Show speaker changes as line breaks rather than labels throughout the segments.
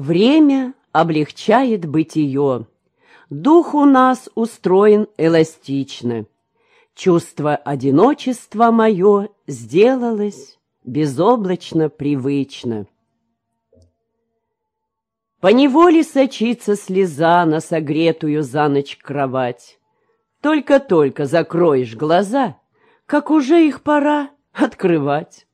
Время облегчает бытие. Дух у нас устроен эластично. Чувство одиночества мое сделалось безоблачно привычно. Поневоле сочится слеза на согретую за ночь кровать. Только-только закроешь глаза, как уже их пора открывать.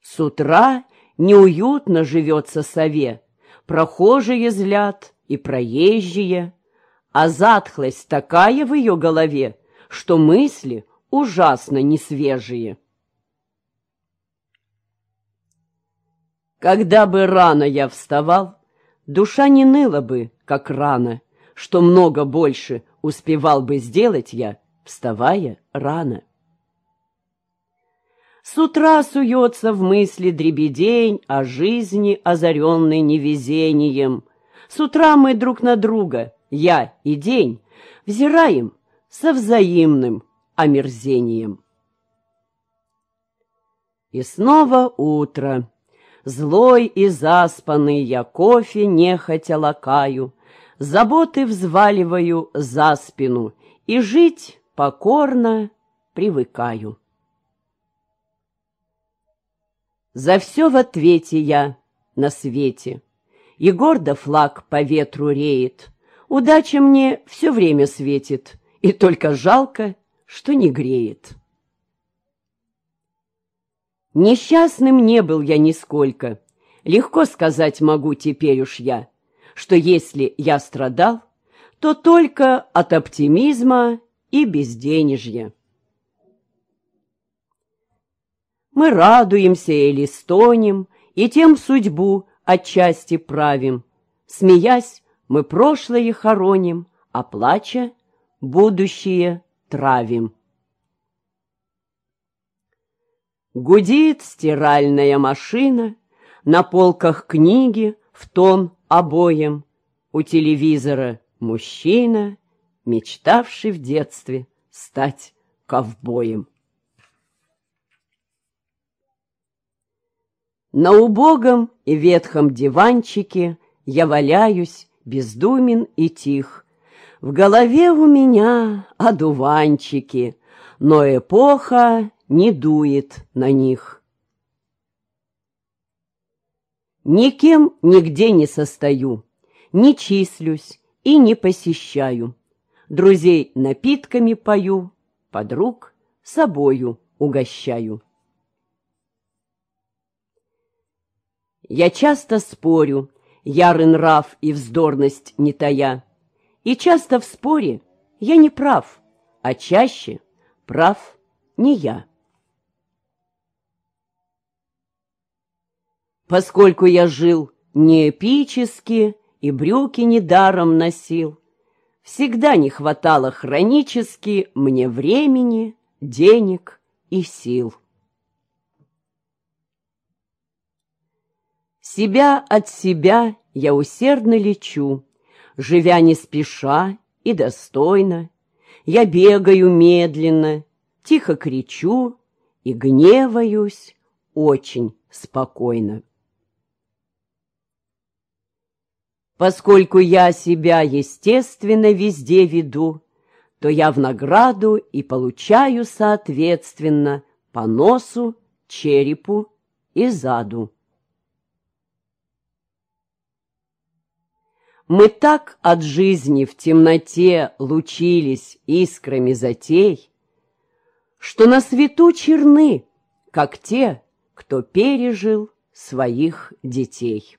С утра неуютно живется сове, прохожие злят и проезжие, а затхлость такая в ее голове, что мысли ужасно несвежие. Когда бы рано я вставал, душа не ныла бы, как рано, что много больше успевал бы сделать я, вставая рано. С утра суется в мысли дребедень о жизни, озаренной невезением. С утра мы друг на друга, я и день, взираем со взаимным омерзением. И снова утро. Злой и заспанный я кофе нехотя лакаю, Заботы взваливаю за спину И жить покорно привыкаю. За все в ответе я на свете, И гордо флаг по ветру реет. Удача мне все время светит, И только жалко, что не греет. Несчастным не был я нисколько. Легко сказать могу теперь уж я, что если я страдал, то только от оптимизма и безденежья. Мы радуемся или стонем, и тем судьбу отчасти правим. Смеясь, мы прошлое хороним, а плача будущее травим. Гудит стиральная машина, на полках книги в тон обоем. У телевизора мужчина, мечтавший в детстве стать ковбоем. На убогом и ветхом диванчике Я валяюсь, бездумен и тих. В голове у меня одуванчики, Но эпоха не дует на них. Никем нигде не состою, не числюсь и не посещаю. Друзей напитками пою, подруг собою угощаю. Я часто спорю, ярый нрав и вздорность не тая, И часто в споре я не прав, а чаще прав не я. Поскольку я жил не эпически и брюки недаром носил, Всегда не хватало хронически мне времени, денег и сил. Себя от себя я усердно лечу, Живя не спеша и достойно. Я бегаю медленно, тихо кричу и гневаюсь очень спокойно. Поскольку я себя, естественно, везде веду, то я в награду и получаю, соответственно, по носу, черепу и заду. Мы так от жизни в темноте лучились искрами затей, Что на свету черны, как те, кто пережил своих детей.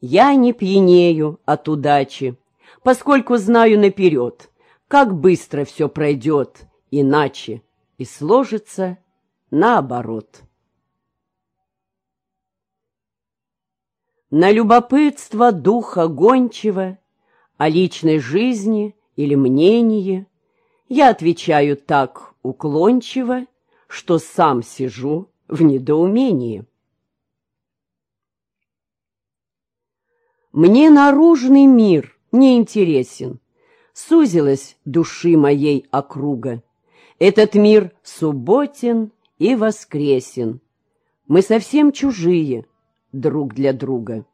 Я не пьянею от удачи, поскольку знаю наперед, как быстро все пройдет иначе и сложится наоборот. На любопытство духа гончего о личной жизни или мнении я отвечаю так уклончиво, что сам сижу в недоумении. Мне наружный мир не интересен, сузилась души моей округа. Этот мир субботен и воскресен. Мы совсем чужие друг для друга.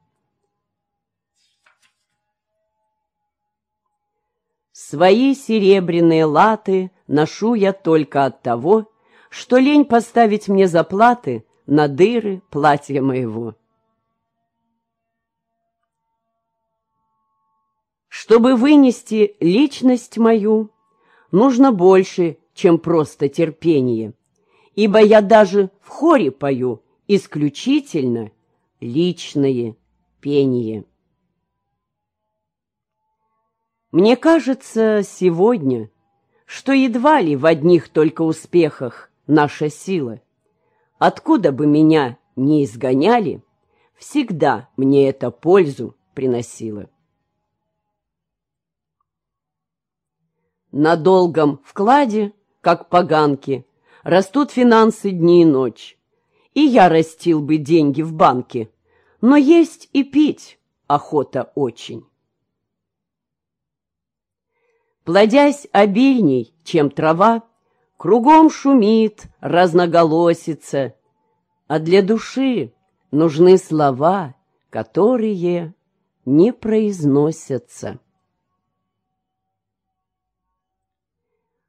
Свои серебряные латы ношу я только от того, что лень поставить мне заплаты на дыры платья моего. Чтобы вынести личность мою, нужно больше, чем просто терпение, ибо я даже в хоре пою исключительно личное пение. Мне кажется сегодня, что едва ли в одних только успехах наша сила. Откуда бы меня не изгоняли, всегда мне это пользу приносило. На долгом вкладе, как поганки, растут финансы дни и ночь. И я растил бы деньги в банке, но есть и пить охота очень. Плодясь обильней, чем трава, Кругом шумит, разноголосица, А для души нужны слова, Которые не произносятся.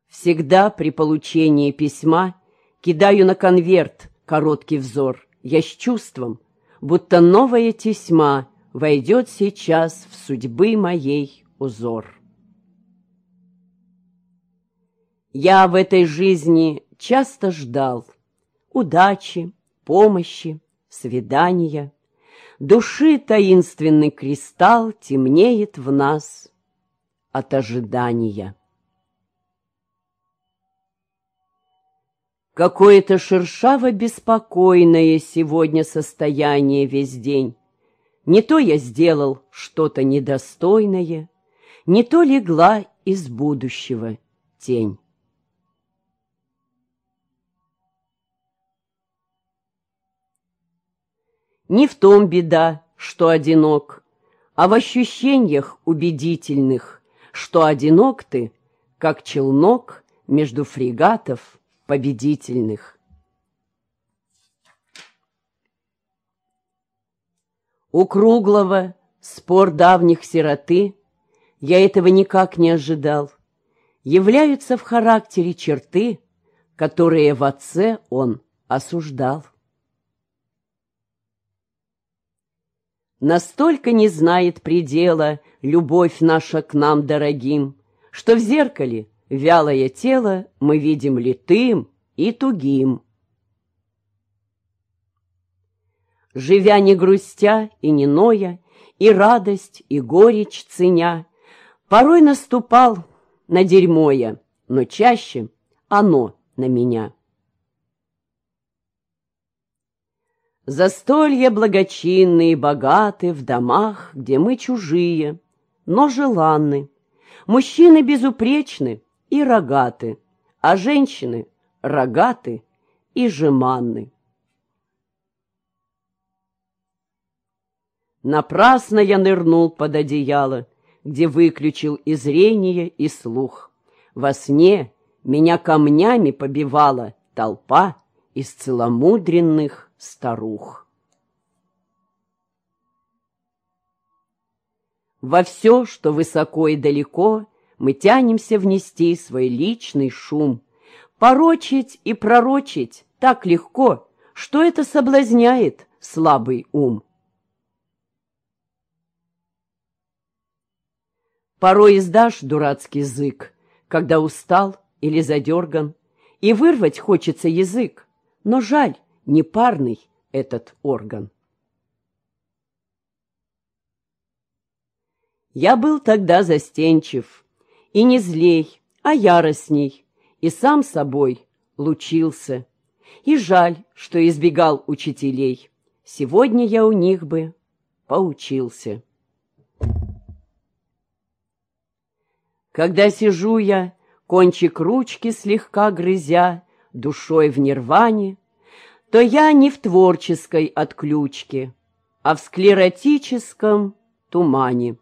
Всегда при получении письма Кидаю на конверт короткий взор. Я с чувством, будто новая тесьма Войдет сейчас в судьбы моей узор. Я в этой жизни часто ждал удачи, помощи, свидания. Души таинственный кристалл темнеет в нас от ожидания. Какое-то шершаво-беспокойное сегодня состояние весь день. Не то я сделал что-то недостойное, не то легла из будущего тень. Не в том беда, что одинок, а в ощущениях убедительных, что одинок ты, как челнок между фрегатов победительных. У круглого спор давних сироты я этого никак не ожидал. Являются в характере черты, которые в отце он осуждал. Настолько не знает предела Любовь наша к нам дорогим, Что в зеркале вялое тело Мы видим литым и тугим. Живя не грустя и не ноя, И радость, и горечь ценя, Порой наступал на дерьмо я, Но чаще оно на меня. Застолья благочинные, богаты В домах, где мы чужие, но желанны. Мужчины безупречны и рогаты, А женщины рогаты и жеманны. Напрасно я нырнул под одеяло, Где выключил и зрение, и слух. Во сне меня камнями побивала Толпа из целомудренных старух. Во все, что высоко и далеко, мы тянемся внести свой личный шум. Порочить и пророчить так легко, что это соблазняет слабый ум. Порой издашь дурацкий язык, когда устал или задерган, и вырвать хочется язык, но жаль, непарный этот орган. Я был тогда застенчив, и не злей, а яростней, и сам собой лучился. И жаль, что избегал учителей. Сегодня я у них бы поучился. Когда сижу я, кончик ручки слегка грызя, душой в нирване, то я не в творческой отключке, а в склеротическом тумане.